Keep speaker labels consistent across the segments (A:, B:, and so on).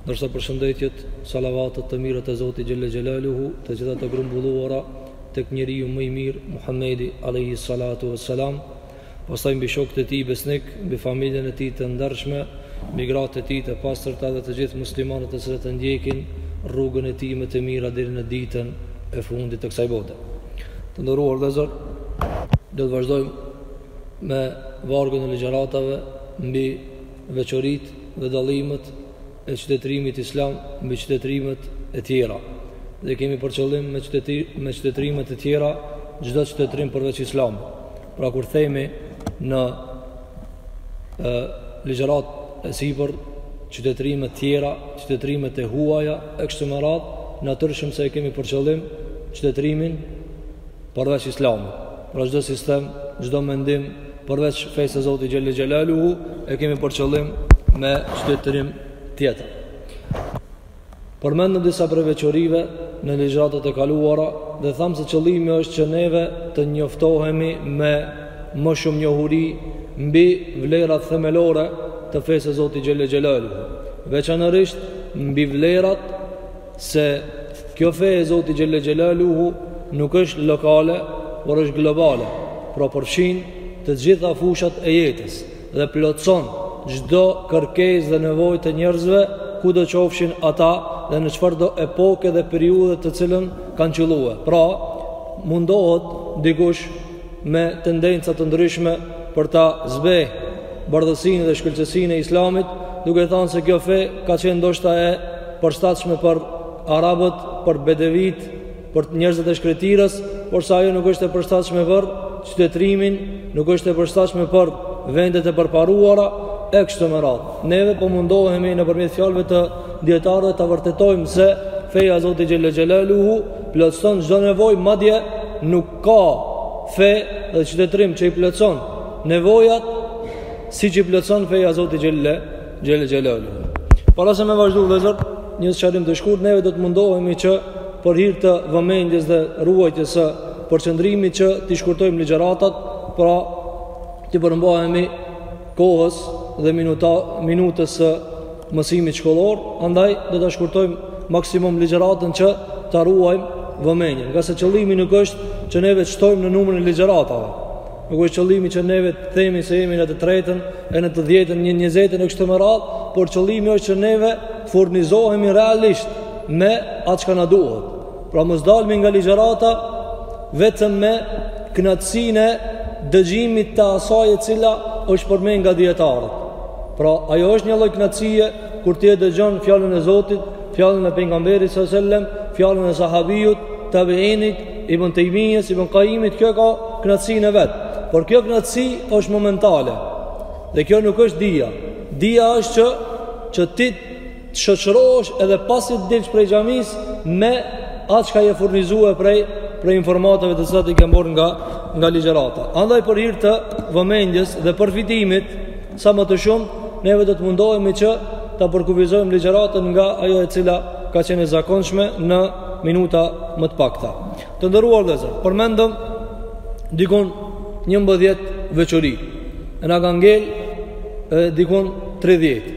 A: Ndërsa përshëndetjet, salavatet të mirat e Zotit xhelle xhelaluhu të gjitha të grumbulluara tek njeriu më i mirë Muhamedi alejhi salatu ves selam, pastaj mbi shokët e tij besnikë, mbi familjen e tij të ndershme, mbi gratë e tij të pastra dhe të gjithë muslimanët të cilët e ndjekin rrugën e tij me të mira deri në ditën e fundit të kësaj bote. Të nderuar vëllezër, do të vazhdojmë me vargun e ligjëratave mbi veçoritë dhe dallimet e qytetërimit islam mbi qytetërimet e tjera dhe kemi për qëllim me me qytetërimet e tjera çdo qytetërim përveç islamit pra kur themi në e, ligjëratë e sipër qytetërimet tjera qytetërimet e huaja e kështu me radhë natyrshëm se e kemi për qëllim qytetërimin përveç islamit pra çdo sistem çdo mendim përveç fesë së Zotit xhelle xhelaluhu e kemi për qëllim me qytetërim tjetër. Përmendëm disa prej veçorive në ligjëratat e kaluara dhe thamë se qëllimi është që neve të njoftohemi me më shumë njohuri mbi vlerat themelore të fesë së Zotit xhelle xhelaluhu, veçanërisht mbi vlerat se kjo fe e Zotit xhelle xhelaluhu nuk është lokale, por është globale, pra përfshin të gjitha fushat e jetës dhe plotëson çdo kërkesë dhe nevojë të njerëzve kudo qofshin ata dhe në çfarëdo epoke dhe periudhe të cilën kanë qëllu. Pra, mundohet dikush me tendenca të ndryshme për ta zbeh bardhësinë dhe shkëlqësinë e islamit, duke thënë se kjo fe ka qenë ndoshta e përshtatshme për arabët, për bedevitë, për njerëzit e shkretëtirës, porse ajo nuk është e përshtatshme për qytetërimin, nuk është e përshtatshme për vendet e përparuara e kështu me radhë. Neve po mundohemi nëpërmjet fjalëve të dijetarëve ta vërtetojmë se feja e Zotit xhelle xhelaluhu plotëson çdo nevojë madje nuk ka fe dhe qytetërim që i plotëson nevojat siç i plotëson feja e Zotit xhelle xhelaluhu. Para se me vazhdu vëllezër, një sqarim të shkurt, neve do të mundohemi që për hir të vëmendjes dhe ruajtjes së përqendrimit që t'i shkurtojmë ligjëratat, pra t'i përmbahemi kohës dhe minuta, minutës së mësimit shkollor, andaj do ta shkurtojmë maksimum ligjëratën që ta ruajmë vëmendjen. Ngase qëllimi nuk është që neve të shtojmë në numrin e ligjëratave. Nuk është qëllimi që neve të themi se jemi në të tretën e në të dhjetën një njëzetën e kështu me radhë, por qëllimi është që neve furnizohemi realisht me atë çka na duhet. Pra mos dalmi nga ligjërata vetëm me kënaqësinë e dëgjimit të asaj e cila është përmend nga dijetarët. Pra, ajo është një lloj kënaqësie kur ti e dëgjon fjalën e Zotit, fjalën e pejgamberit sallallahu alajhi wasallam, fjalën e sahabijut, tabiinit, ibn Taymijes, ibn Qayyimit, kjo ka kënaqësinë vet. Por kjo kënaqësi është momentale. Dhe kjo nuk është dija. Dija është që ti të shoqërohesh edhe pasi të dilësh prej xhamisë me atë çka je furnizuar prej prej informatave të cilat i ke marrë nga nga ligjërata. Andaj për hir të vëmendjes dhe përfitimit sa më të shumë, neve do të mundohemi që ta përkufizojmë ligjëratën nga ajo e cila ka qenë e zakonshme në minuta më të pakta. Të nderuar vëllezër, përmendëm dikun 11 veçori. E na kanë ngel dikun 30.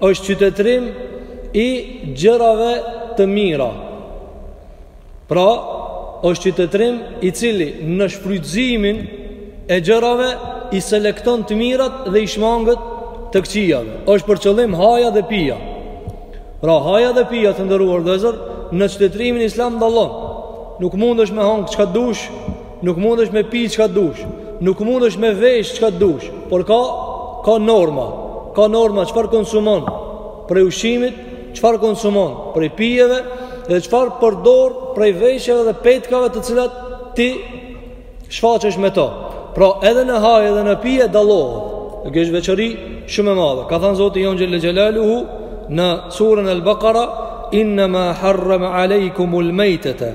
A: Është qytetërim i gjërave të mira. Pra, është qytetërim i cili në shfrytëzimin e gjërave i selekton të mirat dhe i shmanget të këqijave. Është për qëllim haja dhe pija. Pra, haja dhe pija të nderuar vëllezër, në qytetërimin islam dallon. Nuk mundesh me hangër çka dush, Nuk mundesh me pi çka dush, nuk mundesh me vesh çka dush, por ka ka norma, ka norma çfarë konsumon prej ushqimit, çfarë konsumon prej pijeve dhe çfarë përdor prej veshjeve dhe petkave të cilat ti shfaqesh me to. Pra edhe në haje edhe në pije dallohet. E kjo është veçori shumë e madhe. Ka thanë Zoti jonë Xhelle Xhelaluhu në surën Al-Baqara innama harrama alaykumul maytata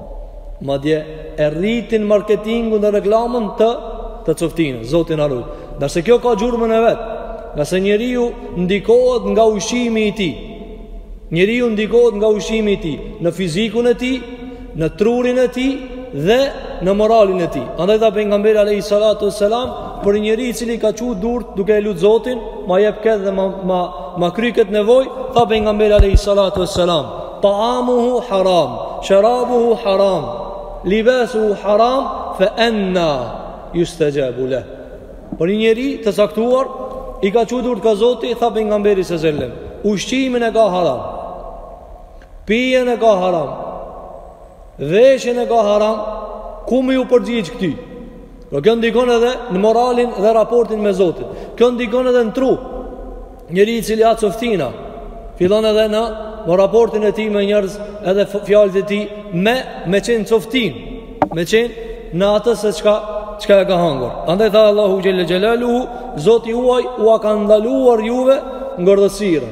A: Madje e rritin marketingun dhe reklamën të coftinës, Zoti na ruajt. Ndërsa kjo ka gjurmën e vet, ngase njeriu ndikohet nga ushqimi i tij, njeriu ndikohet nga ushqimi i tij në fizikun e tij, në trurin e tij dhe në moralin e tij. Andaj tha pejgamberi alayhi salatu wasalam për një njeri i cili ka çu durt duke e lut Zotin, ma jep këtë dhe ma ma ma kry këtë nevojë, tha pejgamberi alayhi salatu wasalam. Ta'amuhu haram, sharabuhu haram, libasuhu haram, fa anna yustajabu lah. Për një njeri të caktuar i ka çu durt ka Zoti, tha pejgamberi alejhi selam, ushqimin e ka haram. Pijen e ka haram. Veshjen e ka haram. Ku me iu përgjigj këtij? Po kjo ndikon edhe në moralin dhe raportin me Zotin. Kjo ndikon edhe në tru. Njeriu i cili ha coftina, fillon edhe në në raportin e tij me njerëz edhe fjalët e tij me, me qenë coftinë, me qenë në atë se çka, çka e ka hangër. Andaj tha Allahu Xhelle Xhelaluhu, Zoti juaj ua ka ndaluar juve ngordhësirën.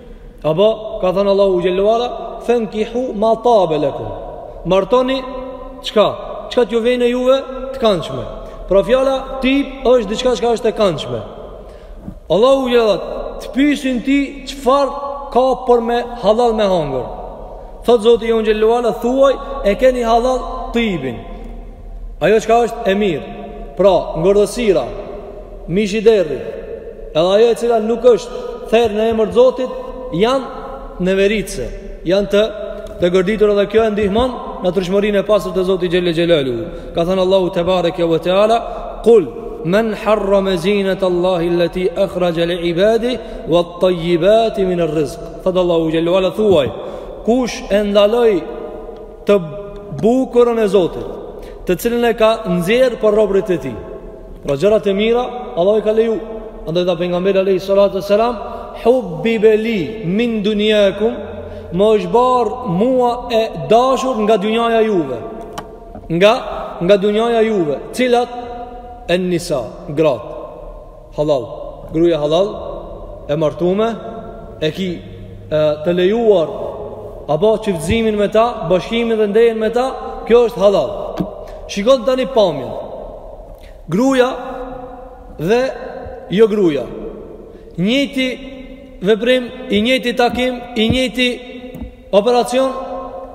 A: Apo, ka thënë Allahu xhelle ve ala, fenkihu ma tabe lekum. Martoni, çka? Çka t'ju vjen juve të kanshme. Pra fjala tib është diçka çka është e kanshme. Allahu xhelle ve ala, të pysin ty çfar ka për me halal me hangër. Thotë Zoti jonë xhelle ve ala, thuaj e keni halal tibin. Ajo çka është e mirë. Pra, ngordhësira, Mishi derri, edhe ajo e cila nuk është therë në emër të Zotit, janë neveritëse, janë të të gërditur edhe kjo e ndihmon natyrshmërinë e pastër të Zotit xhelle xhelaluhu. Ka thënë Allahu te bareke ve teala, "Kul men harrama zinat Allahi allati akhraja li ibadi wat tayyibati min ar-rizq." Thot Allahu xhelle ve ala thuaj, kush e ndaloi të bukurën e Zotit, të cilën e ka nxjerr për robërit e tij. Pra gjërat e mira, Allah i ka leju. Andaj dhe Pejgamberi alejhi salatu ve selam, hubbibe li min dunjakum, më është barë mua e dashur nga dunjaja juve. Nga, nga dunjaja juve. Cilat? En-nisa, gratë. Halal. Gruja halal, e martume, e ki e, të lejuar, apo çiftëzimin me ta, bashkimin dhe ndejen me ta, kjo është halal. Shikon tani pamjen. Gruaja dhe jo gruaja. Njëjti veprim, i njëjti takim, i njëjti operacion,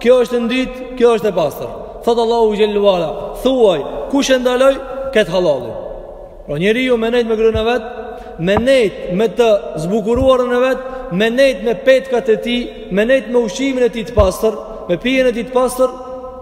A: kjo është e ndyt, kjo është e pastër. Thot Allahu xhelle ve ala, thuaj, kush e ndaloi kët halalin? Pra njeriu me nejt me gruen e vet, me nejt me të zbukuruarën e vet, me nejt me petkat e tij, me nejt me ushqimin e tij të pastër, me pijen e tij të pastër,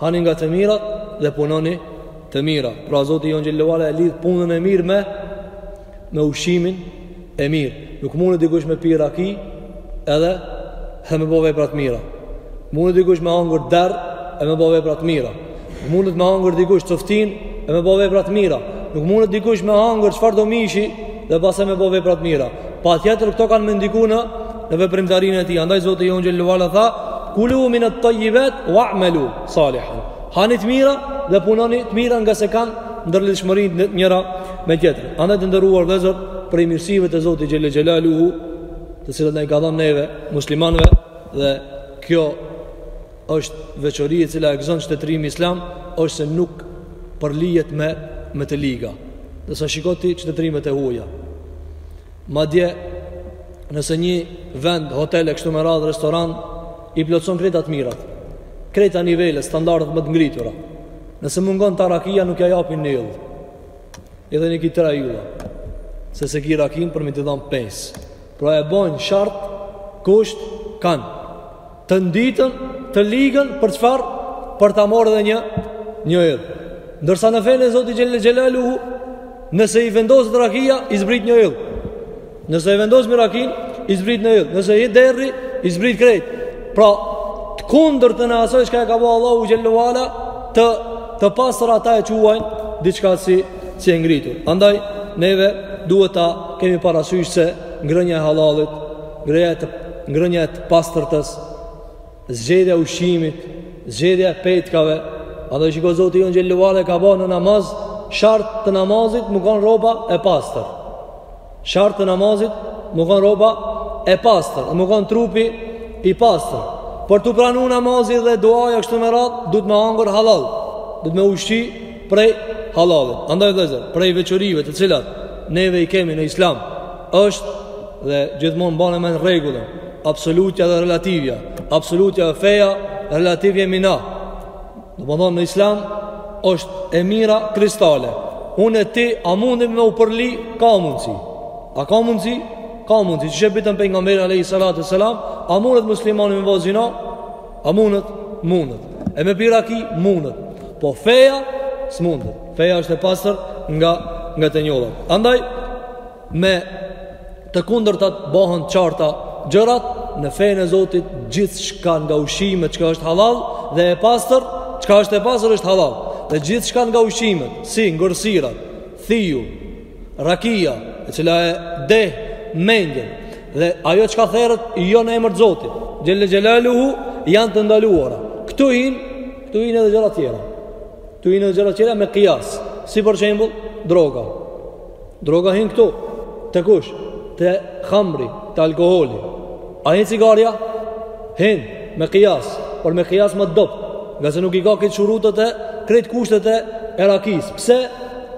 A: Hani nga të mirat dhe punoni të mira. Pra Zoti jonë xhelle ve ala e lidh punën e mirë me me ushqimin e mirë. Nuk mundet dikush me pi raki edhe edhe me bo vepra të mira. Nuk mundet dikush me hangër derr e me bo vepra të mira. Nuk mundet me hangër dikush coftinë e me bo vepra të mira. Nuk mundet dikush me hangër çfarëdo mishi dhe pastaj me bo vepra të mira. Patjetër këto kanë me ndiku në dhe veprimtarinë e tij. Andaj Zoti jonë xhelle ve ala tha: "Kulu min at-tayyibat wa'malu salihan." Hani të mira dhe punoni të mira ngase kanë ndërlidhshmëri njëra me tjetrën. Andaj të nderuar vëllezër, prej mirësive të Zotit xhelle xhelaluhu, të cilat na i ka dhënë neve muslimanëve dhe kjo është veçori e cila e gëzon qytetërimi islam, është se nuk përlyhet me me të liga. Do sa shikon ti qytetërimet e huaja. Madje nëse një vend, hotel e kështu me radhë, restoran, i plotëson krejt ato të mirat. Krejt ato nivele, standardet më të ngritura. Nëse mungon të rakia, nuk ia japin një yll. Edhe i ki tre ylla. Se s'e ki rakinë për me t'i dhanë pesë. Pra e bojnë shart, kusht, kanë. Të ndytën, të ligën për çfarë? Për ta marrë edhe një një yll. Ndërsa në fenë e Zotit Xhele Xhelaluhu, nëse i vendoset rakia, i zbrit një yll. Nëse i vendos mo rakinë, i zbrit një yll. Nëse hin derri, i zbrit krejt. Pra, të kundërtën e asoj çka e ka bo Allahu xhele ue ala, të, të pastër ata e quajnë, diçka si, si e ngritur. Andaj, neve duhet ta kemi parasysh se ngrënja e halalit ngrënia e ngrënia e të pastërtës, zgjedhja e ushqimit, zgjedhja e petkave. Andaj shiko Zoti jonë xhele ue ala ka bën në namaz shart të namazit me kon rroba e pastër. Shart të namazit me kon rroba e pastër, me kon trupi i pastër. Për t'u pranu namazi dhe duaja kështu me radhë, duhet me hangër hallall. Duhet me u ushqy prej hallallit. Andaj vëllezër, prej veçorive të cilat neve i kemi në Islam është dhe gjithmonë mbane mend rregullën, absolutja dhe relativja, absolutja feja, relativja mendja. Domethonë në Islam është e mira kristale. Unë e ti, a mundim me u përly, ka mundësi. A ka mundësi? Ka mundësi. Që e vetën Pejgamberin, alejhi salatu ue selam, a mundet muslimani me bo zina, A mundet? Mundet. E me pi raki? Mundet. Po feja? S'mundet. Feja është e pastër nga, nga njollat. Andaj, me të kundërtat bohen të qarta gjërat, në fejën e Zotit gjithçka nga ushqimet çka është hallall dhe e pastër, çka është e pastër është hallall. Dhe gjithçka nga ushqimet, si ngordhësirat, thiju, Rakia, e cila e deh mendjen dhe ajo çka theret jo në emër të Zotit, xhelle xhelaluhu janë të ndaluara. Këtu hin, këtu hin edhe gjëra të tjera. Këtu hin edhe gjëra të tjera me kijas. Si për shembull, droga. Droga hin këtu. Te kush? Te hamri, te alkooli. A hin cigarja? Hin, me kijas, por me kijas ma dobët, ngase nuk i ka krejt shurutet e krejt kushtet e rakisë. Pse?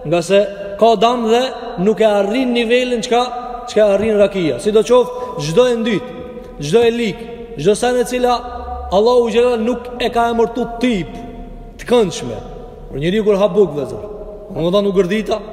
A: Ngase ka dam dhe nuk e arrin nivelin çka, çka e arrin rakia. Sidoqoftë, çdo e ndytë, çdo e ligë, çdo sen e cila, Allahu xhele nuk e ka emërtu tajib, të këndshme. Por njeri kur ha bukë vëllezër, domethonë nuk gërditet,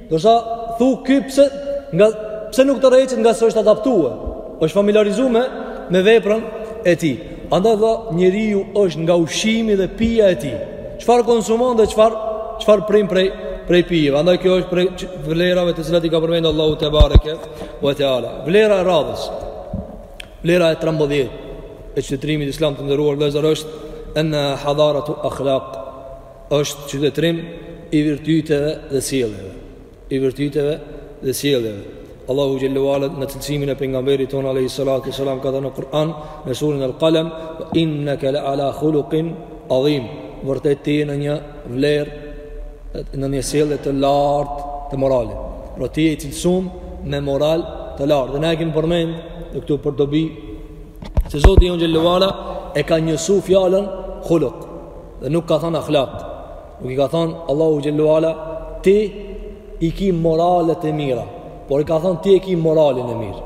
A: Ndërsa thu ky pse nga pse nuk tërheqet nga se është adaptuar, është familiarizuar me me veprën e tij. Andaj dhe njeriu është nga ushqimi dhe pija e tij. Çfarë konsumon dhe çfarë çfarë pin prej prej pijeve. Andaj kjo është prej vlerave të cilat i ka përmendur Allahu te bareke ve teala. Vlera e radhës. Vlera e 13 e qytetërimit islam të nderuar vëllezër është en hadaratu akhlaq Është qytetërim i virtyteve dhe sjelljeve. I virtyteve dhe sjelljeve. Allahu xhelle ve ala në cilësimin e pejgamberit tonë alayhi salatu selam ka thënë në Kur'an në surën Al-Qalam innaka la ala khuluqin adhim. Vërtet ti je në një vlerë në një sjellje të lartë të moralit. Pra ti je i cilësuar me moral të lartë. Dhe ne e kemi përmend edhe këtu për dobi se Zoti jonë xhelle ve ala e ka njësu fjalën khuluq. Dhe nuk ka thënë akhlak. Nuk i ka thënë Allahu xhelle ve ala ti i ki moralet e mira, por i ka thënë ti e ki moralin e mirë.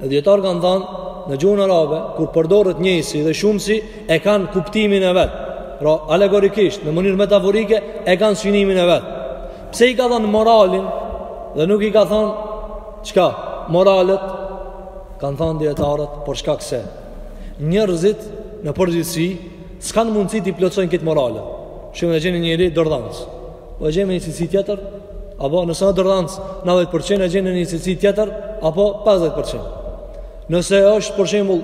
A: Dhe dijetarët kanë thënë në gjuhën arabe kur përdoret njëjësi dhe shumësi e kanë kuptimin e vet. Pra alegorikisht, në mënyrë metaforike e kanë synimin e vet. Pse i ka thënë moralin dhe nuk i ka thënë çka? Moralet kanë thënë dijetarët për shkak se njerëzit në përgjithësi S'kanë mundësi t'i plotësojnë këto morale. Se e gjen njeri dorëdhënës. O po e gjen një cilësi tjetër, apo nëse në dorëdhënës 90% e gjen një cilësi tjetër, apo 50%. Nëse është për shembull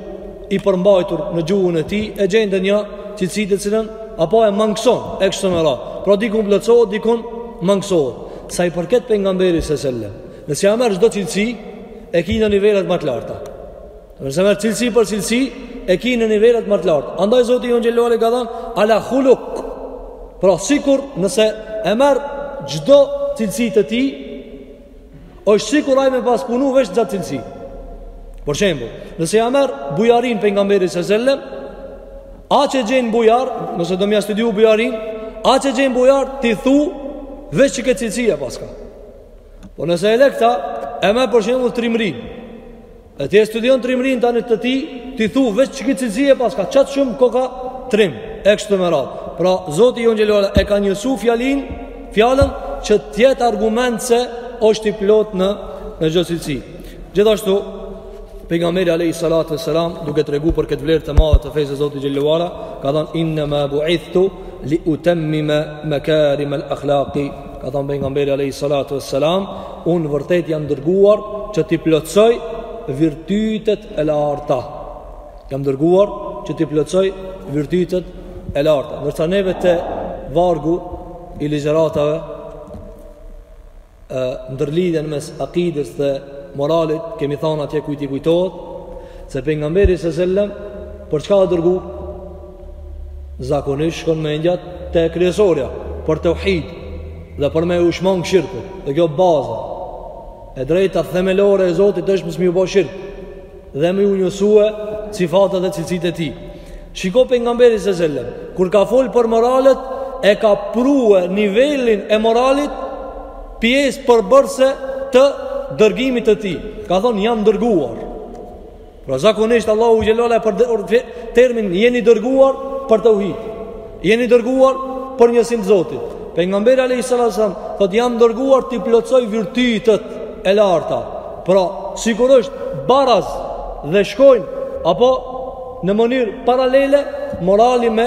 A: i përmbajtur në gjuhën e tij, e gjen te një cilësi të cilën apo e mangëson e kështu me radhë. Pra dikun plotësohet, dikun mangësohet. Sa i përket pejgamberit sallallahu alajhi wasallam, nëse ja merr çdo cilësi, e ki në nivelet më të larta. Nëse merr cilësi për cilësi, e ki në nivelet më të larta. Andaj Zoti jonë xhelle ve ala ka thënë ala khuluq. Pra sikur nëse e merr çdo cilësi të tij, është sikur ai me pas punu veç qat cilësi. Për shembull, nëse ja merr bujarinë pejgamberit sallallahu alajhi wasallam, Aq e gjen bujar, nëse do me ia studiu bujarinë, aq e gjen bujar, ti thu, veç qët cilësi e paska. Po nëse e le këta, e merr për shembull trimërinë, E ti e studion trimërinë tani të tij, ti thu veç qët cilësi e paska, qaq shumë koka trim, e kështu me radhë. Pra, Zoti jonë xhelle ve ala e ka njësu fjalin, fjalën që të jetë argument se është i plotë në, në çdo cilësi. Gjithashtu, pejgamberi alayhi salatu wasalam duke tregu për këtë vlerë të madhe të fesë së Zotit xhelle ve ala ka thënë inna ma bu'ithtu li utammima makarim al akhlaqi ka thënë pejgamberi alayhi salatu wassalam un vërtet jam dërguar që t'i plotësoj virtytet e larta jam dërguar që t'i plotësoj virtytet e larta ndërsa neve te vargu i ligjëratave ndërlidhje mes akides dhe moralit kemi thënë atje kujt i kujtohet se pejgamberi sallallahu alaihi wasallam për çka u dërgu zakonisht shkon mendja te kryesorja për teuhid dhe për me iu shmang shirkut dhe kjo baza e drejta themelore e Zotit është mos me iu bo shirk dhe me iu njësue sifatet dhe cilësitë e tij shiko pejgamberi sallallahu alaihi wasallam kur ka fol për moralet e ka prue nivelin e moralit pjesë përbërëse të dërgimit të tij ka thonë jam dërguar Pra zakonisht Allahu xhelal e përdor termin jeni dërguar për teuhid. Jeni dërguar për njësim të Zotit. Pejgamberi alayhi salatu selam thotë jam dërguar t'i plotësoj virtytet e larta. Pra, sikur është baraz dhe shkojnë apo në mënyrë paralele morali me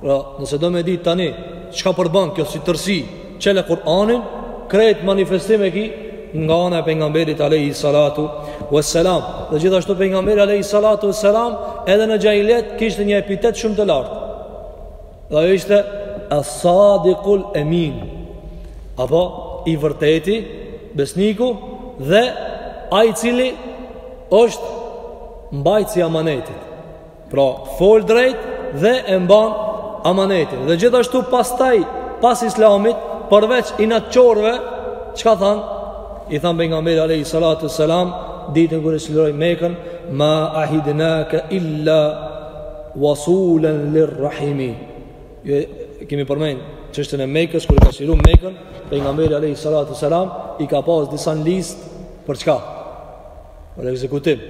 A: Pra, nëse do me ditë tani, çka përmban kjo si tërësi, çele Kur'anin, krejt manifestim e ki nga ana e pejgamberit Alejhi Salatu ve Selam. Dhe gjithashtu pejgamberi Alejhi Salatu ve Selam edhe në xhahilijet kishte një epitet shumë të lartë. Dhe ajo ishte As-Sadikul Emin, apo i vërteti, besniku, dhe ai i cili është mbajtës i amanetit. Pra, fol drejt dhe e mban amanetin. Dhe gjithashtu pastaj pas Islamit, përveç inatçorëve, çka thanë? I thanë pejgamberit alayhi salatu selam ditën kur e çliroi Mekën, ma ahidnaka illa wasulan lirrahimi. E kemi përmend çështjen e Mekës kur ka çliru Mekën, pejgamberi alayhi salatu selam i ka pas disa në listë për çka? Për ekzekutim.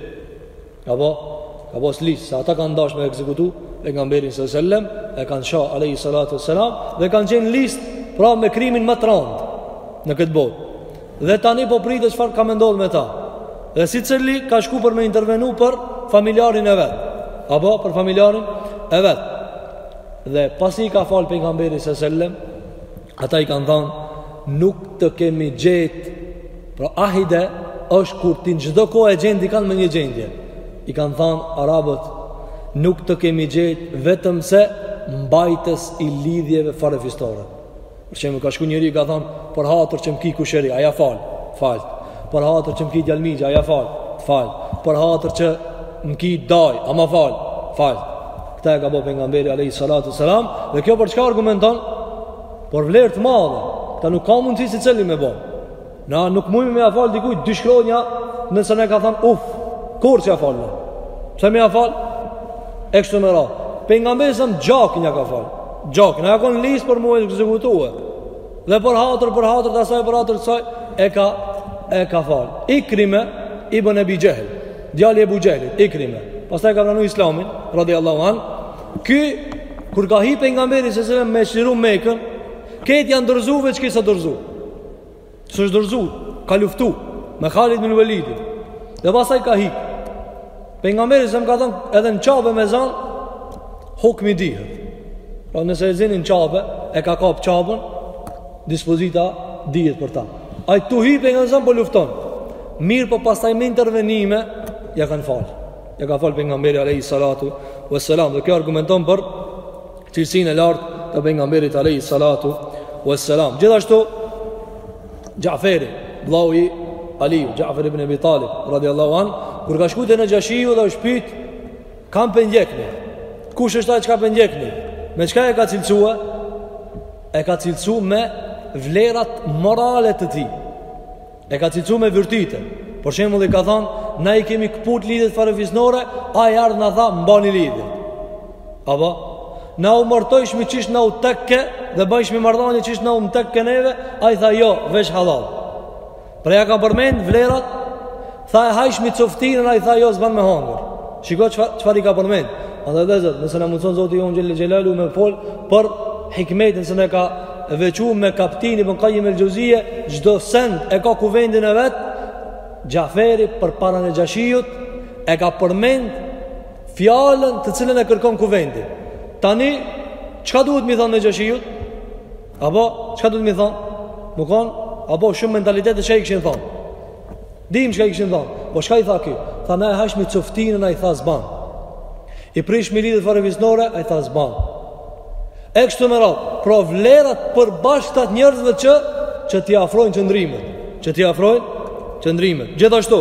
A: A po, ka pas listë, se ata kanë dash me ekzekutu pejgamberin sallallahu alaihi wasallam, e kanë sha, alejhi salatu selam, dhe kanë qenë në listë, pra me krimin ma të randë, në këtë botë. Dhe tani po pritet çfarë ka me ndodhë me ta. Dhe secili ka shku për me intervenu për familjarin e vet. Apo, për familjarin e vet. Dhe pasi i ka falë pejgamberi sallallahu alaihi wasallam, Ata i kanë thënë, nuk të kemi gjetë, pra ahide është kur ti në çdo kohë e gjen dikanë me një gjendje. I kanë thënë, arabët, nuk të kemi gjetë vetëm se mbajtës i lidhjeve farefistore. Për shembull ka shku njëri i ka thonë, për hatër që më ki kushëri, a ja fal, falë. Për hatër që më ki djalë mixhe, a ja fal, falë. Për hatër që më ki dajë, a ma fal, falë. Këtë e ka bo pengamberi Alejhi Salatu Selam Dhe kjo për çka argumenton Për vlerë të madhe Këtë nuk ka mundësi secili me bo Na nuk mujmë me ia falë dikujt Dy shkronja nëse na ka thanë Uf, kurrë s'ja fal Pse me ia falë E kshtu me radhë Pengamberi së më gjakin ja ka falë Gjakin, ai a konë n'listë për m'u ekzekutue Dhe për hatër, për hatër, të asaj, për hatër, të asaj E ka, e ka falë Ikrime, ibn Ebi Xhehl Djali i Ebu Xhehlit, Ikrime. Pastaj ka pranu Islamin, radiallahu anh. Ky, kur ka hi pengamberi se se me çliru Mekën, krejt janë dorëzu veç ky s'a dorëzu. S'është dorëzu, ka luftu, me Halid bin Velidin. Dhe pastaj ka hikë. Pengamberi se më ka thonë, edhe në Qabe me zanë, hukmi dihet. Pra nëse e zini në Qabe, e ka kapë Qabën, Dispozita dihet për ta. Ai tu hi pengamberi po lufton. Mirëpo pastaj me intervenime ja kanë fal. Ja ka fal pejgamberi alejhi salatu ve selam. Dhe kjo argumenton për cilësinë e lartë të pejgamberit alejhi salatu ve selam. Gjithashtu Xhaferi, vllau i Aliut, Xhafer ibn Ebi Talib, radiallahu anh, kur ka shkuar te Nexhashiu dhe është pyet, kan po e ndjekni. Kush është ai çka po e ndjekni? Me çka e ka cilësuar? e ka cilësu me vlerat morale të tij e ka cilësu me virtyte për shembull ka thonë na i kemi këput lidhjet farefisnore ai ardhë na tha mbani lidhjet apo na u martojshim qysh na u teke dhe bajshim marrëdhanie qysh na u teke neve ai tha jo veç hallall Pra ja ka përmend vlerat, tha e hajshim coftinën, ai tha jo s'ban me hangër. Shiko çfarë i ka përmend. Andaj nesër, nëse na mundëson Zoti jonë xhel-le xhelaluhu me fol, për hikmetin se na e ka veçu me kaptinë Ibn Kajim el Xhevzije, çdo send e ka kuvendin e vet, Xhaferi përpara Nexhashiut e ka përmend fjalën të cilën e kërkon kuvendi. Tani, çka duhet m'i thonë Nexhashiut? Apo, çka duhet m'i thonë? Me konë, apo shumë mentalitete çka i kishin thonë. Dimë çka i kishin thonë. Po çka i tha ky? Tha na e hajshim coftinën, ai tha s'ban. I prishim lidhjet farefisnore, ai tha s'ban. E kështu me radhë, pra vlerat e përbashkëta t'njerëzve që, që t'i afrojnë qëndrimet. Që t'i afrojnë qëndrimet. Gjithashtu,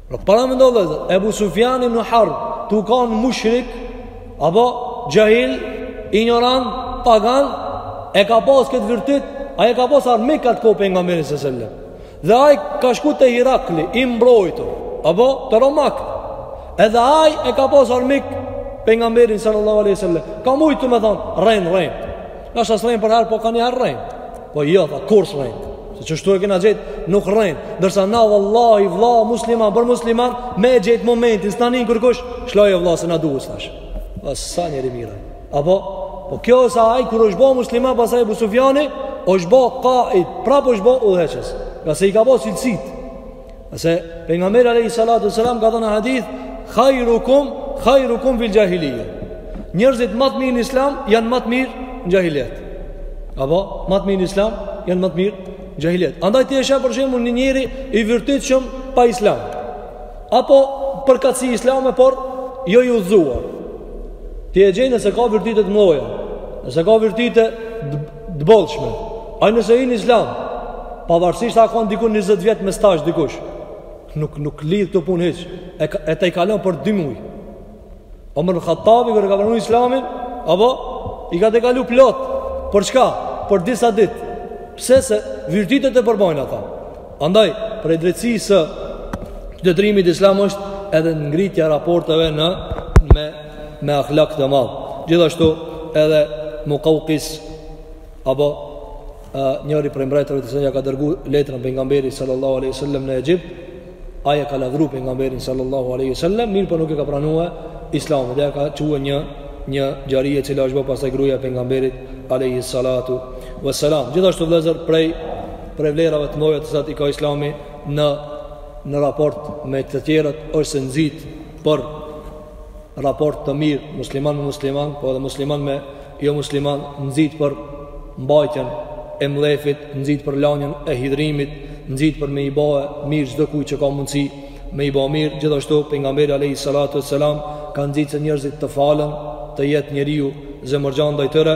A: Pra paramendone, Ebu Sufjan ibnu Harb, tu kanë mushrik, apo xhahil, injorant, pagan, e ka pas këtë virtyt, ai e ka pas armik atë kohë pengamberin së sëllë. Dhe ai ka shku te Hirakli, i mbrojtu, apo te romakët, edhe ai e ka pas armik pengamberin sallallahu alejhi ve selem, ka mujtë me thonë, rrenë, rrenë. Na sa s'rrejnë përherë, po kaniherë rrejnë. Po jo, tha, kur s'rrejnë? Se qeshtu e kena gjet, nuk rrejnë. Ndërsa na, vallahi, vlla, musliman, por musliman, me e gjet momentin, s'të nin kërkush, lshoje vlla, se na duhet, tash. A sa njeri i mirë. Apo, po kjo sa aj, kur është bo musliman, pasaj Ebu Sufjani, është bo kaid, prapë është bo udhëheqës. Ngase i ka bo cilësitë. E se pejgamberi alayhi salatu wasalam ka thënë hadith khairukum khairukum fil jahiliyyah. Njerëzit më të mirë në islam janë më të mirë në jahiliet. Apo më të mirë në islam janë më të mirë në jahiliet. Andaj ti e sheh për shembull një njeri i virtytshëm pa islam. Apo përkatësi islame, por jo i udhëzuar. Ti e gjen se ka virtyte të mëdha. Nëse ka virtyte Të bollshme. Ai nëse hyn n'Islam, pavarësisht a kon dikun 20 vjet me stazh dikush, nuk nuk lidh këtu punë hiç. E e tejkalon për 2 muaj. Omer Khattabi kur e ka pranu Islamin, apo i ka tejkalu plot. Për çka? Për disa ditë. Pse se virtytet e përbojnë ata. Andaj, prej drejtësisë së detyrimit islam është edhe ngritja raporteve në me me akhlak të madh. Gjithashtu edhe Muqawqis apo njëri prej mbretërve të cilit ia ka dërguar letrën pejgamberi sallallahu alaihi wasallam në Egjipt, ai e ka lavdëruar pejgamberin sallallahu alaihi wasallam, mirëpo nuk e ka pranuar Islamin, dhe ka çu një një xharije cila është bërë pastaj gruaja e pejgamberit alaihi salatu wasalam. Gjithashtu vëllazër prej prej vlerave të mëdha të cilat i ka Islami në në raport me të tjerët është se nxit për raport të mirë musliman me musliman, po edhe musliman me jo musliman, nxit për mbajtjen e mllefit, nxit për lanjen e hidhrimit, nxit për me i bë mirë çdokujt që ka mundësi me i bë mirë, gjithashtu pejgamberi alayhi salatu wassalam ka nxitur njerëzit të falen, të jetë njeriu zemërgjan ndaj tyre,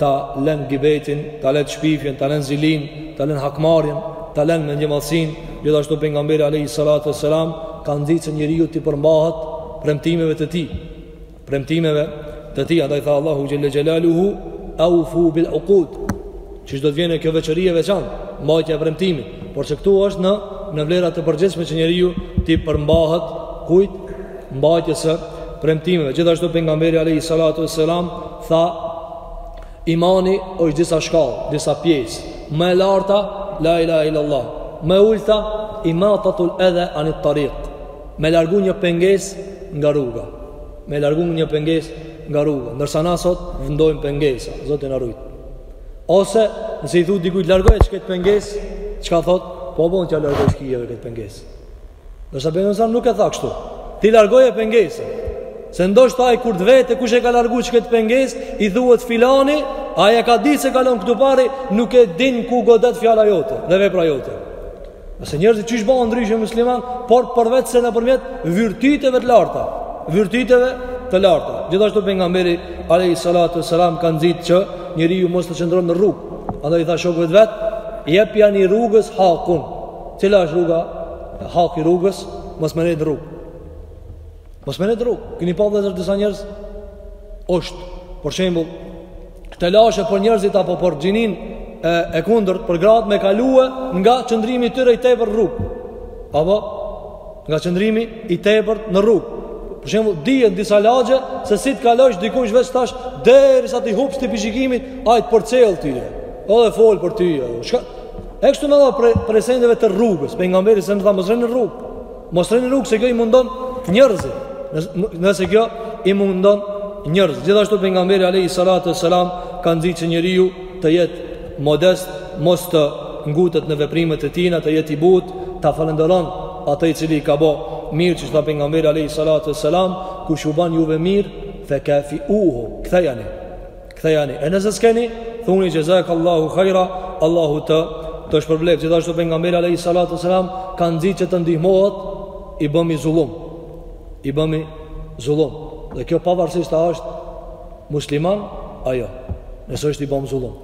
A: ta lën gibetin, ta lën shpifjen, ta lën zilinë, ta lën hakmarrjen, ta lën mendjemadhsinë, Gjithashtu pejgamberi alayhi salatu wasalam ka nxitur njeriu t'i përmbahet premtimeve të tij. Premtimeve të tij, andaj tha Allahu xhelle xhelaluhu, "Aufu bil uqud." Që do të vjen kjo veçori e veçantë, mbajtja e premtimit, por që këtu është në në vlera të përgjithshme që njeriu t'i përmbahet kujt mbajtjes së premtimeve. Gjithashtu pejgamberi alayhi salatu wasalam tha Imani është disa shkallë, disa pjesë. Më e larta, la ilaha illallah. Më e ulta, imatatul edhe anit tariq. Me largu një penges nga rruga. Me largu një penges nga rruga. Ndërsa na sot, vëndojmë pengesa. Zoti na rujt. Ose, nëse i thu dikujt, largoje këtë pengesë, çka thotë, po bon t'ja largoj shkieve këtë pengesë. Ndërsa pejgamberi nuk e tha kështu. Ti largoje pengesën. Se ndoshta ai kur të vet kush e ka largu qket pengesë, i thuhet filani, ai e ka ditë se kalon këtu pari, nuk e din ku godet fjala jote dhe vepra jote. Ose njerëzit qysh bëhen ndryshe musliman, por përveç se nëpërmjet virtyteve të larta, virtyteve të larta. Gjithashtu pejgamberi alayhi salatu sallam ka nxitur që njeriu mos të qëndron në rrugë. Andaj i tha shokëve të vet, jepjani rrugës hakun. Cila është rruga? Haki rrugës, mos me nejt rrugë. Mos me nejt rrugë. Keni pa vëllezër disa njerëz? Osht, për shembull, telashe për njerëzit apo për gjininë e, e kundërt, për gratë me kalu nga qëndrimi i tyre i tepër rrugë. Apo, nga qëndrimi i tepërt në rrugë. Për shembull, dihen disa lagje se si të kalosh dikush veç tash derisa t'i hupsh ti pi shikimit, ai të përcjell ty. Edhe fol për ty. Çka? E kështu me radhë prej sendeve të rrugës, pejgamberi salam tha mos rrini në rrugë. Mos rrini në rrugë se kjo i mundon njerëzit. Nëse kjo i mundon njerëzit. Gjithashtu pejgamberi Alehi Salatu e Salam ka nxit që njeriu të jetë modest, mos të ngutet në veprimet e tina, të jetë i butë, ta falënderon atë i cili i ka bo mirë qysh tha pejgamberi Alehi Salatu e Salam, kush ju ban juve mirë, fe kafiuhu, kthejani. Kthejani. E nëse s'keni, thuni jazakallahu khaira, Allahu të shpërbleft. Gjithashtu pejgamberi alayhi salatu wasalam ka nxit që të ndihmohet i bëmi zullum. I bëmi zullum. Dhe kjo pavarësisht a është musliman a jo. Nëse është i bëmë zullum.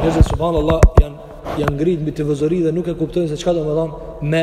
A: Njerëzit subhanallah janë janë ngrit mbi televizori dhe nuk e kuptojnë se çka domethanë me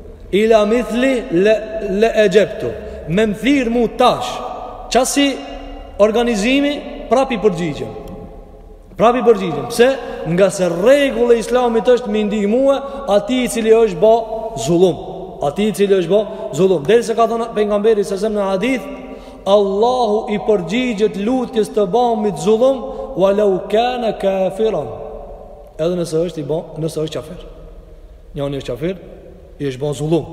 A: Ila mithli le, le exhebtu Me më thirr mu tash Qasi organizimi Prap i përgjigjem Prap i përgjigjem Pse ngase rregull e islamit është Me i ndihmu atij i cili është bo zullum Atij i cili është bo zullum Derisa ka thonë pejgamberi salam në hadith Allahu i përgjigjet lutjes të bamit zullum Wa lau kene kafiran Edhe nëse është i bo Nëse është qafir Jani është qafir, i është banë zullum,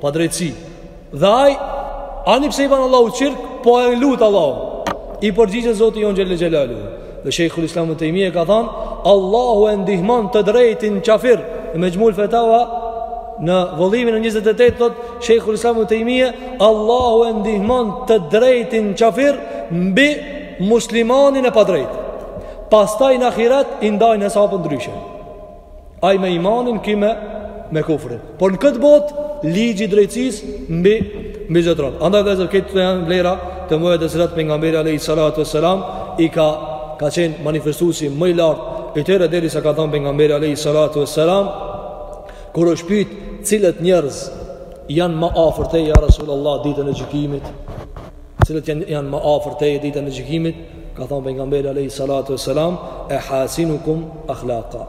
A: padrejtësi. Dhe ai, ani pse i ban Allahut shirk, po e lut Allahun. I përgjigjet Zoti jonë xhel-le xhelaluhu. Dhe shejhul islam Ibn Tejmije ka thanë, Allahu e ndihmon të drejtin qafir. Dhe Mexhmul Fetava, në vëllimin e 28, thotë, shejhul islam Ibn Tejmije, Allahu e ndihmon të drejtin qafir, mbi muslimanin e padrejtë. Pastaj në ahiret, i ndajnë hesapet ndryshe. Ai me imanin ky me me kufrin. Por në këtë botë ligji i drejtësisë mbi mbizotron. Andaj vëllezër këto janë vlera të mëdha të cilat pejgamberi alayhi salatu wasalam i ka ka qenë manifestuesi më i lartë i tyre derisa ka thanë pejgamberi alayhi salatu wasalam kur është pyt cilët njerëz janë ma afër teje ja Rasulullah ditën e gjykimit Cilët janë janë më afër teje ditën e gjykimit? Ka thanë pejgamberi alayhi salatu wasalam, "Ehasinukum akhlaqa."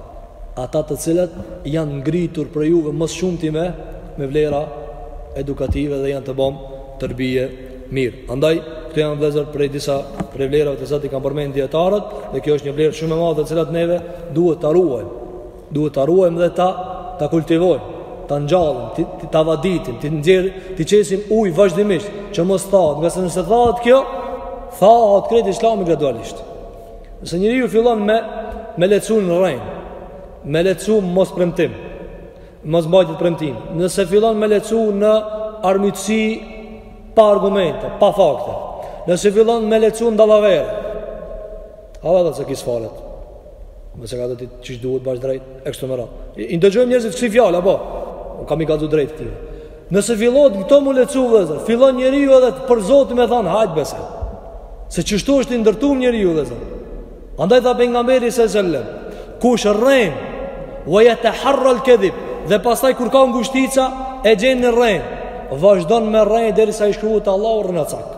A: Ata të cilët janë ngritur prej juve më së shumti me me vlera edukative dhe janë të bamë tërbije mirë. Andaj këto janë vëllezër prej disa prej vlerave të cilat i kanë përmendë dijetarët dhe kjo është një vlerë shumë e madhe të cilat neve duhet ta ruajmë. Duhet ta ruajmë dhe ta ta kultivojmë, ta ngjallim, ti ta vaditim, ti nxjerr, t'i qesim ujë vazhdimisht, që mos thahet, ngase nëse thahet kjo, thahet krejt Islami gradualisht. Nëse njeriu fillon me me lejue rrenën, me leju mospremtim, mosmbajtje premtimit. Nëse fillon me leju armiqësi pa argumente, pa fakte. Nëse fillon me leju dallavere, Allah dhe të se kisë falet. Me se ka do t'i duhet me ba drejt, e kështu me radhë. I ndëgjojmë njerëzit ksi fjalë, a po kam i kallzu drejt këti. Nëse fillojnë këto m'u leju vllezër, fillon njeriu edhe për Zotin me thanë, hajt bese. Se qështu është i ndërtum njeriu vllezër. Andaj tha pejgamberi sellem, kush rren, ve jeteharral kedhib, dhe pastaj kur ka ngushtica, e gjen në rrenë, vazhdon me rrenë, derisa i shkruhet te Allahu rrencak.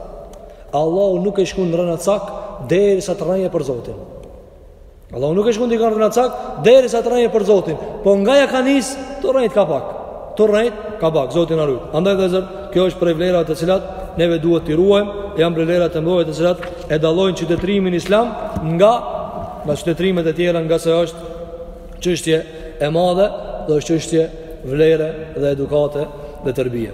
A: Allahu nuk e shkrun rrenacak derisa të rrejë për Zotin. Allahu nuk e shkrun dikon rrenacak derisa të rrejë për Zotin. Po nga ja ka nis, tu rrejt ka pak. Tu rrejt ka pak, Zoti na rujt. Andaj vllezër, kjo është prej vlerave të cilat neve duhet t'i ruajmë, janë prej vlerave të mëdha të cilat e dallojnë qytetërimin islam nga nga qytetërimet e tjera ngase është çështje e madhe dhe është çështje vlere dhe edukate dhe terbije.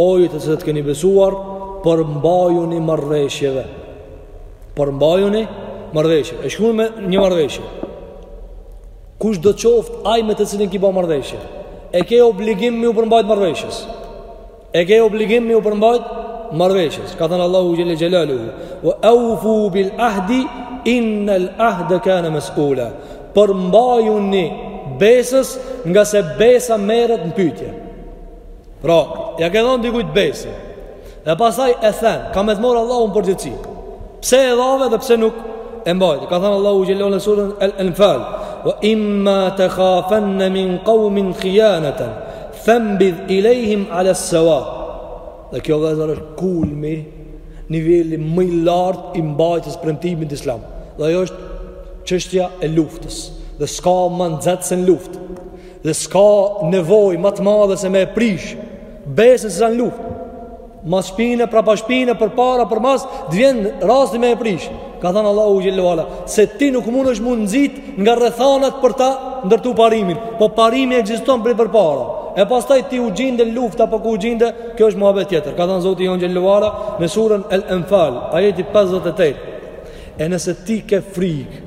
A: O ju të cilët keni besuar, përmbajuni marrëveshjeve. Përmbajuni marrëveshjeve. E shkrun një marrëveshje. Kush do të qoftë ai me të cilin ki ba marrëveshje? E ke obligim m'iu përmbajt marrëveshjes. E ke obligim m'iu përmbajt marrëveshjes. Ka thanë Allahu xhelle xhelaluhu, "Wa awfu bil ahdi innal ahda kana mas'ula." Përmbajuni besës ngase besa merret në pytje. Pra, ja ke dhënë dikujt besën. E pastaj e then, kam me të marr Allahu në përgjegjësi. Pse e dhave dhe pse nuk e mbajte? Ka thënë Allahu xhelle ve ala në surën Al-Anfal, "Wa imma takhafanna min qawmin khiyanatan, fanbidh ilayhim ala sawa." Dhe kjo vëllezër është kulmi, niveli më i lartë i mbajtjes premtimit në islam. Dhe ajo është çështja e luftës. Dhe s'ka ma nxehtë se në luftë. Dhe s'ka nevojë ma të madhe se me e prish besën sesa në luftë. Mas shpine, prapa shpine, përpara, përmas, të vjen rasti me e prish. Ka thënë Allahu xhelle ve ala, se ti nuk mund është mund nxitë nga rrethanat për ta ndërtu parimin. Po parimi ekziston prej përpara. E pastaj ti u gjinde në luftë apo ku u gjinde, kjo është muhabet tjetër. Ka thënë Zoti jonë xhelle ve ala në surën El Enfal, ajeti 58. E nëse ti ke frikë,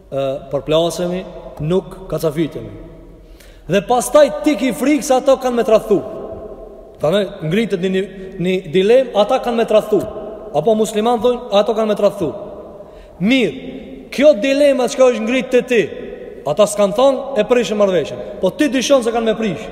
A: përplasemi, nuk kacafitemi. Dhe pastaj ti ki frikë se ata kanë me tradhtu. Tani ngritet një, një dilemë, ata kanë me tradhtu. Apo muslimanët thonë, ata kanë me tradhtu. Mirë, kjo dilema çka është ngritë te ti, ata s'kanë thënë e prishëm marrëveshjen. Po ti dyshon se kanë me prishë.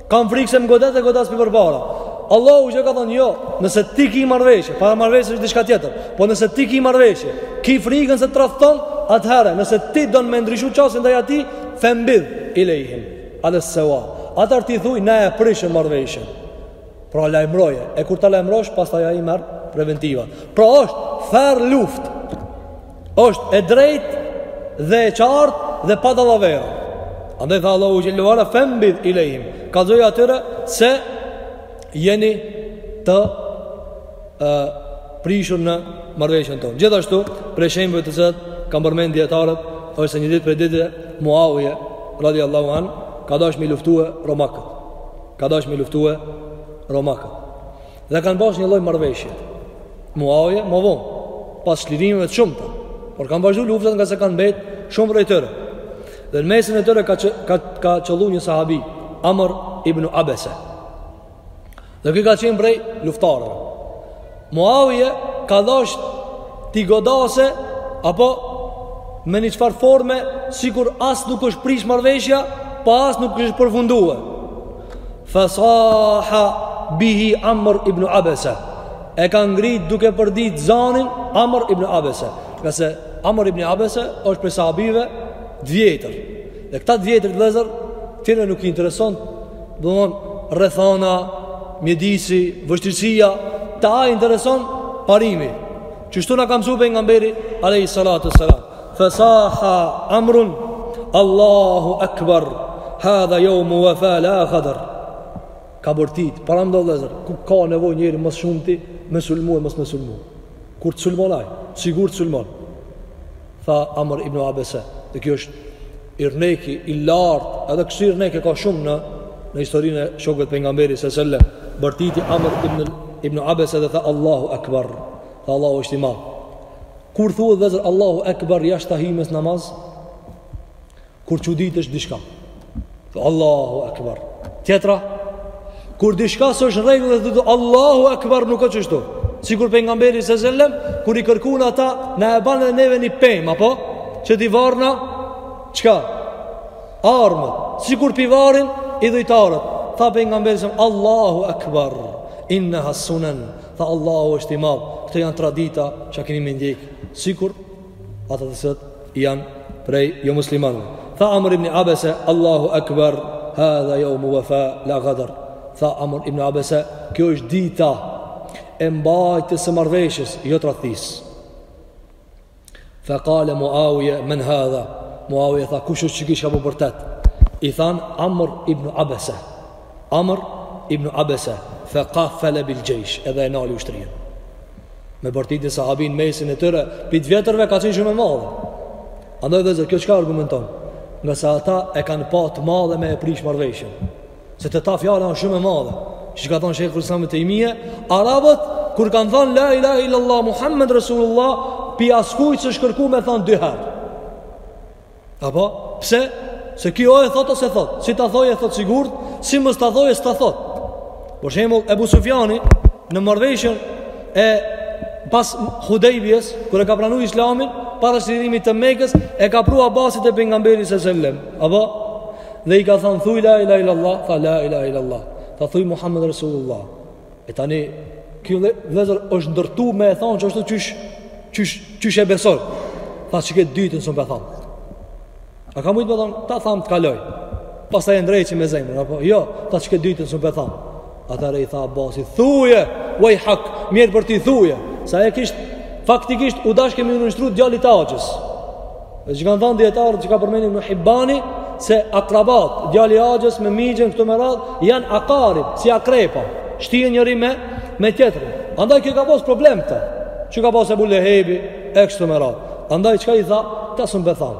A: Kam frikë se më godet e godas më përpara. Allahu çka ka thënë jo, nëse ti ki marrëveshje, para marrëveshje është diçka tjetër, po nëse ti ki marrëveshje, ki frikën se tradhton, atëherë, nëse ti don me ndryshu qasjen ndaj atij, fenbidh ilejhim ala sewa, atëherë ti thuj, ne e prishëm marrëveshjen, pra lajmëroje, e kur ta lajmërosh, pastaj ai merr preventiva, pra është fer luftë, Është e drejtë dhe e qartë dhe pa dallavera. Andaj tha Allahu xhelle ve ala fenbidh ilejhim. Kallzoj atyre se jeni të, ë, prishur në marrëveshjen tonë. Gjithashtu, prej shembujve të cilat kanë përmend dijetarët, është se një ditë prej dite Muawiya radiallahu an ka dashur me luftue Romakët. Ka dashur me luftue Romakët. Dhe kanë ba një lloj marrëveshje Muawije, më vonë Pas çlirimeve të shumta Por kanë vazhdu luftat ngase kanë mbet Shumë prej tyre Dhe në mesin e tyre ka, që, ka, ka qëllu një sahabi Amr ibn Abese Dhe ky ka qenë prej luftarëve Muawije ka dasht T'i godasë Apo Me njëfarë forme Sikur as nuk është prish marrëveshja Po as nuk është përfundue Fasaha bihi Amr ibn Abese E ka ngrit duke bërtit zanin Amr ibn Abese Ngase Amr ibn Abese është prej sahabive të vjetër Dhe këta të vjetrit vëllezër Tjera nuk i intereson Domethënë rrethana Mjedisi, vështirësia Ata i intereson parimi Qështu na ka mësu Pejgamberi Alejhi salatu ue selam Fesaha amrun Allahu akbar Hadha jeumu vefa la gadr Ka bërtit Paramendo vëllezër Ku ka nevoj njeri më së shumti Me sulmu e mos me sulmu Kur të sulmon aj Sigur të sulmon Tha Amr ibn Abese Dhe kjo është Irneki i lartë Edhe kësi irneki ka shumë në Në historinë e shokëve të Pejgamberit se sellem Bërtiti Amr ibn, ibn Abese Dhe tha Allahu Akbar Tha Allahu është i madhë Kur thuhet vëllezër Allahu Ekber jashtë tahimes namaz, kur çuditesh diçka. Thue Allahu Ekber. Tjetra, kur diçka s'është rregull e thue Allahu Ekber nuk është qashtu. Sikur Pejgamberi se sellem, kur i kërkun ata na e ban edhe neve një pemë, apo? Që t'i varna, çka? Armët. Sikur p'i varin idhujtarët. Tha Pejgamberi se Allahu Ekber. Inneha sunen. Tha Allahu është i madh. Këto janë tradita që keni me ndjek, sikur ata të cilët janë prej jo muslimanëve. Tha Amr ibn Abese, Allahu Akbar, hadha yawmu wafa la ghadar. Tha Amr ibn Abese, kjo është dita e mbajtjes së marrëveshjes, jo tradhtisë. Fa kale Muawije men hadha Muawije tha kush është ky çka po bërtet I than Amr ibn Abese Amr ibn Abese Fa kafele bil xhejsh Edhe e nali ushtrinë Me bërtit një sahabi n'mesin e tyre Pi t'vjetërve ka qenë shumë e madhe Andaj vëllezër kjo çka argumenton Ngase ata e kanë pat t'madhe me e prish marrëveshjen Se te ta fjala është shumë e madhe. Çka ka thonë Shejhul Islam ibn Tejmije, Arabët, kur kanë thonë La ilahe illallah, Muhammed Resulullah, pi askujt s'është kërku me thonë dy herë. Apo? Pse? Se kjo e thotë o s'e thotë. Si ta thoje e thotë sigurt, si mos ta thoje s'ta thotë. Për shembull Ebu Sufjani, në marrëveshjen e pas Hudejbijes, kur e ka pranu islamin, para çlirimit të Mekës, e ka pru Abasi te Pejgamberi se sellem. Apo? Dhe i ka thënë thuj la ilaha illallah, tha la ilaha illallah. Tha thuj Muhammed Resulullah. E tani ky vëllezër është ndërtu me e thonë qashtu qysh qysh qysh e beson. Tha qikët dytën s'un e tham. A ka mujtë me thonë, ta tham të kaloj. Pastaj e ndreqi me zemrën, apo? Jo, tha qikët dytën s'un e tham. Atëherë i tha Abasi, thuje, uejhak, mjerë për ti thuje, se e kishte, faktikisht, u dashke me iu nënshtru djalit t'axhës. Dhe çka kanë thanë dijetarët që ka përmend Ibn Hibani, se akrabat, djali i axhës me mixhën, këtu me radhë, janë akarib, si akrepa, shtijnë njëri me, me tjetrin. Andaj kjo ka pas problem të, që ka pas Ebu Lehebi, e kështu me radhë. Andaj çka i tha, tha s'un e tham.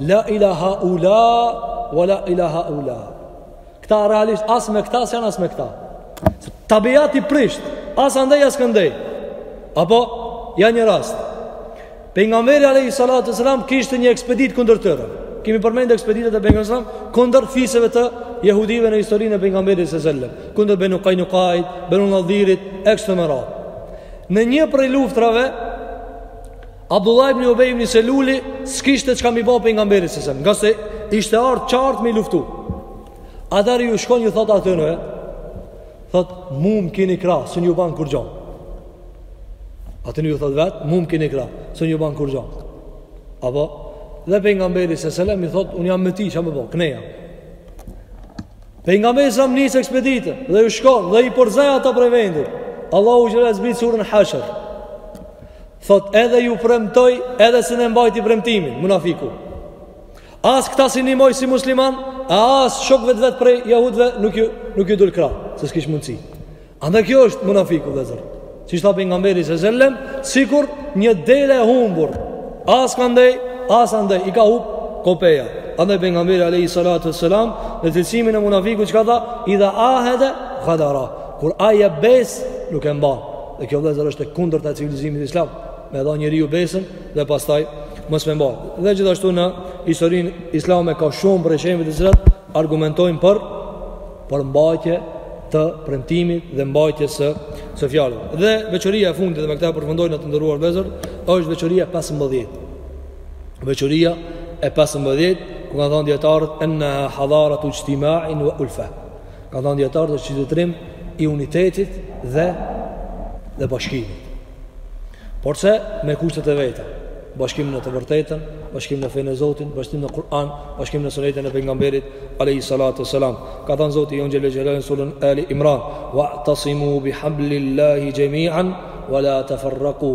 A: La ila haula wa la ila haula. Këta realisht as me këta s'janë as me këta. Tabiat i prisht, as andej as këndej. Apo ja një rast. Pejgamberi alayhi salatu sallam kishte një ekspeditë kundër tyre. Kemi përmendur ekspeditët e pejgamberit kundër fiseve të jehudive në historinë e pejgamberit sallallahu alaihi wasallam, kundër Banu Qainuqait, Banu Nadirit, ekstra. Në një prej luftrave Abdullah ibn Ubay ibn Seluli s'kishte çka mi bë pejgamberit sa ngase ishte ardhur qartë me luftu. Atëherë ju shkon ju thot atyre, thot mu më keni kra, s'un ju ban kurrgjo. Atyre ju thot vet, mu më keni kra, s'un ju ban kurrgjo. Apo dhe pejgamberi sa selam i thot un jam me ti çka me bë, kne jam. Pejgamberi sallam nis ekspeditë dhe ju shkon dhe i përzë ata prej vendit. Allahu xhela zbrit surën Hashr. Thotë edhe ju premtoj edhe se mbajti premtimin, munafiku. As këta s'i nimoi si musliman, a as shokve të vet prej jahudve nuk ju, nuk ju dul krah, se s'kish mundësi. Andaj kjo është munafiku vëllezër. Siç tha pejgamberi selem, sikur një dele e humbur, as këndej, as andej, i ka hup kopeja. Andaj pejgamberi alayhi salatu wasalam, në cilësimin e munafikut çka tha, idha ahede, gadara. Kur e jep besën, nuk e mban. Dhe kjo vëllazër është e kundërta e civilizimit islam, me dha njeriu besën dhe pastaj mos me mbajt. Dhe gjithashtu në historinë islame ka shumë prej shembujve të cilat argumentojnë për për mbajtje të premtimit dhe mbajtje së fjalës. Dhe veçoria e fundit dhe me këtë përfundojmë të nderuar vëllazër, është veçoria e 15. Veçoria e 15, ku kanë thënë dijetarët ennaha hadaratu ijtima'in wa ulfa. Ka thënë dijetarët është qytetërim i unitetit dhe dhe bashkimit. Porse me kushtet e veta, bashkim në të vërtetën, bashkim në fenë e Zotit, bashkim në Kur'an, bashkim në sunetën e pejgamberit alayhi salatu wasalam. Ka thënë Zoti jonë xhelle xhelaluhu në surën Ali Imran, "Wa'tasimu bihablillahi jami'an wa la tafarraqu."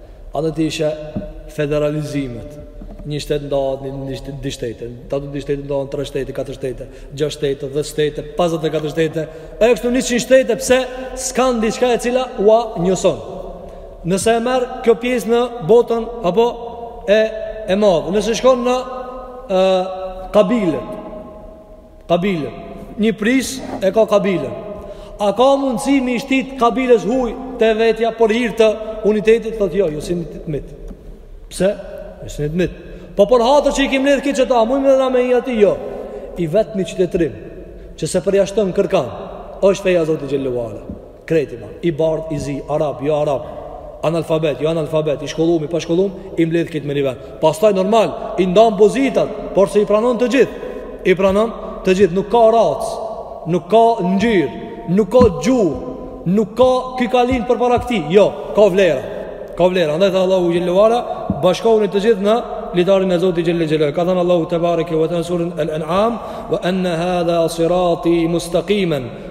A: A do ti she federalizimet? Një shtet ndahet në dy shtete, ato dy shtete ndahen tre shtete, katër shtete, gjashtë shtete, dhjetë shtete, pesëdhjetë e katër shtete, e kështu njëqind shtete, pse s'kanë diçka e cila i njëson. Nëse e merr kjo pjesë në botën, apo e, e madhë, nëse shkon në e, kabilet, Kabilën. Një pris e ka kabilën. A ka mundësi me i shti kabilës huj të vetja për hirë të unitetit? Thot jo, jo se s'in të mit. Pse? Jo se s'in të mit. Po, po për hatër që i kim ledhë këtë që ta, mujmë dhe me i ati, jo. I vetmi qytetrim, që se përjashton kërkan, është feja e Zotit xhelle ua ala. Krejt na, i bardhë, i zi, arab, jo arab, analfabet, jo analfabet, i shkollum, i pashkollum, i mbledh këtë me një vend. Pastaj normal, i ndan pozitat, porse i pranon të gjithë. I pranon të gjithë, nuk ka racë, nuk ka ngjyrë, nuk ka gjuhë, nuk ka ky ka lind përpara këtij. Jo, ka vlera. Ka vlera. Andaj tha Allahu xhelle ue ala, bashkohuni të gjithë në litarin e Zotit xhelle xhelaluhu. Ka thënë Allahu tebareke ve teala në surën Al-An'am, "Wa anna hadha sirati mustaqiman"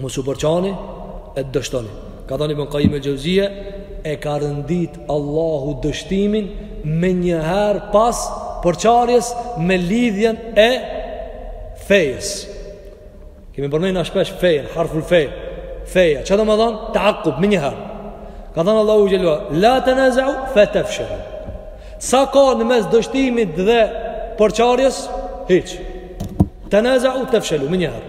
A: Mos u përçani e dështoni. Ka than Ibn Qayyim el-Jauziyje e ka rendit Allahu dështimin me një herë pas përçarjes me lidhjen e fejes. Kemi përmendur shpesh fejen, harful fe, feja. Ça domethan? Ta'aqqub me një herë. Ka thënë Allahu xhelle, wa la tanaza'u fatafshalu. Sa ka në mes dështimit dhe përçarjes? Hiç. Tanaza'u tafshalu me një herë.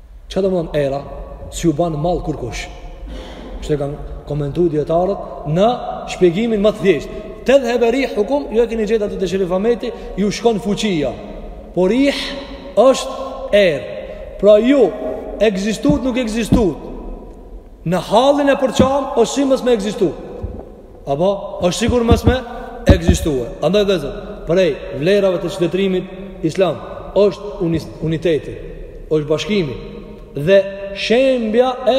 A: Ça domethan era? S'ju ban mall kurkush. Kështu kanë komentu dijetarët në shpjegimin ma të thjeshtë. Tedhhebe rihukum, ju e keni gjet atë te Sherif Ahmeti, ju shkon fuqia. Po rih është erë. Pra ju ekzistut nuk ekzistut. Në hallin e përçam është si mos me ekzistu. Apo, është sikur mos me ekzistue. Andaj vllezër, prej vlerave të qytetrimit islam, është uniteti, është bashkimi, dhe shembja e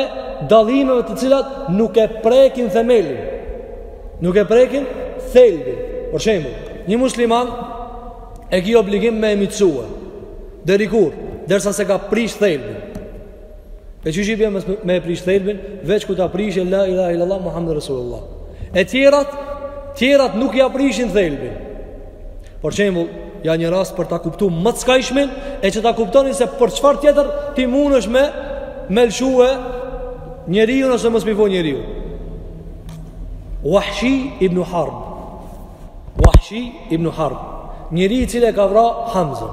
A: dallimeve të cilat nuk e prekin themelin. Nuk e prekin thelbin. Për shembull, një musliman e ki obligim me e miqësue, deri kur, derisa s'e ka prish thelbin. E qysh i bie me, me e prish thelbin, veç kur ta prish la ilaha illallah Muhammed Rasulullah. E tjerat, tjerat nuk ja prishin thelbin. Për shembull, ja një rast për ta kuptu ma të skajshmen, e që ta kuptoni se për çfarë tjetër ti mundesh me e lëshue njeriun ose mos m'i fol njeriut. Wahshi ibn Harb. Wahshi ibn Harb. Njeri i cili e ka vra Hamzën.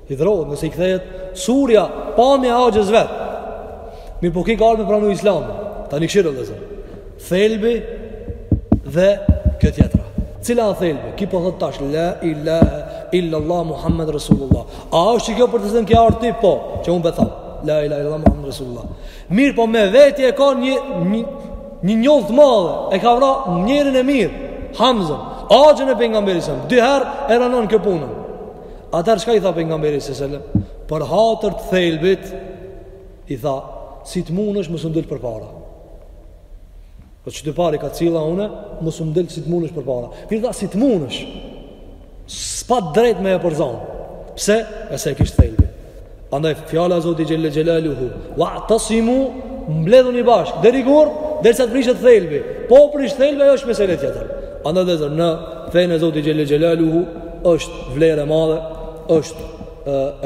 A: Hidhrohet nëse i kthehet surja, pamja e axhës vet. Mirëpo ky ka ardh me pranu Islamin. Tani kqyr vllezër. Thelbi dhe kjo tjetra. Cila është thelbi? Ky po thot tash la ilaha illa allah muhammed rasulullah. A është kjo për të thënë kjo arti po, që un betham. La ilaha illa allah muhammed rasulullah. Mirëpo me veti e ka një një një njollë të madhe, e ka vra njerin e mirë, Hamzën, axhën e Pejgamberit alejhi selam, dy herë e ranon kjo punën. Atëherë çka i tha Pejgamberi alejhi selam? Për hatër të thelbit, i tha, si të munesh mos më del përpara. Për po që të pari ka cila une, mos më del si të munesh përpara. I tha, si të munesh, s'pat drejt me e përzanë. Pse? E se e kishte thelbin. Prandaj fjala e Zotit xhelle xhelaluhu, "Wa'tasimu" mbledhuni bashkë deri kur derisa të prishet thelbi. Po u prish thelbi ajo është mesele tjetër. Andaj dhe në fenë e Zotit xhelle xhelaluhu është vlerë e madhe, është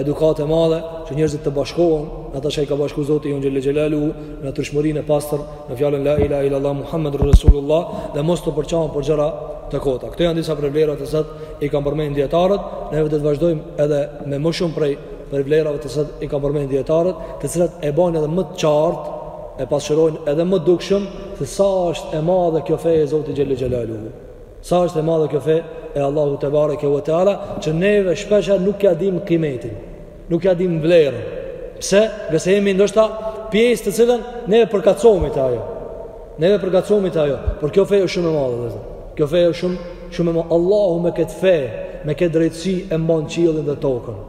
A: edukatë e madhe që njerëzit të bashkohen, ata që i ka bashkuar Zoti i jonë xhelle xhelaluhu në njëshmërinë e pastër në fjalën la ilaha illallah muhammedur rasulullah dhe mos të përçahen për gjëra të kota. Këto janë disa prej vlerave të cilat i kanë përmendur dietarët, neve do të vazhdojmë edhe me më shumë prej prej vlerave të cilat i kanë përmendur dietarët, të cilat e bajnë edhe më të qartë, e pasqyrojnë edhe më dukshëm se sa është e madhe kjo fe e Zotit xhel xhelalu. Sa është e madhe kjo fe e Allahut tebareke ve teala, që neve shpesh nuk ja dim kimetin. Nuk ja dim vlerën. Pse? Ngase jemi ndoshta pjesë të cilën neve përkatësohemi te ajo. Neve përkatësohemi te ajo, por kjo fe është shumë e madhe, vëllazër. Kjo fe është shumë shumë e madhe. Allahu me këtë fe, me këtë drejtësi e mban qiellin dhe tokën.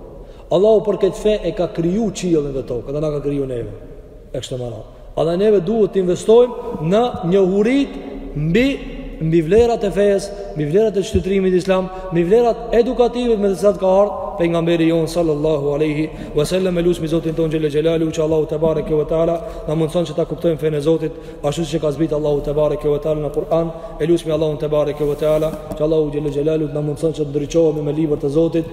A: Allahu për këtë fe e ka kriju qiellin dhe tokën, dhe na ka kriju neve. E kështu Prandaj neve duhet të investojmë në njohuritë mbi mbi vlerat e fesë, mbi vlerat e shtetërimit islam, mbi vlerat edukative me të cilat ka ardhur pejgamberi jonë sallallahu alaihi wasallam e lusmi Zotin tonë xhel xhelalu që Allahu tebareke ve teala t'na mundson që ta kuptojmë fenë e Zotit ashtu siç e ka zbrit Allahu tebareke ve teala në Kur'an e lusmi Allahun tebareke ve teala që Allahu xhel xhelalu t'na mundson që të ndriçohemi me librin e Zotit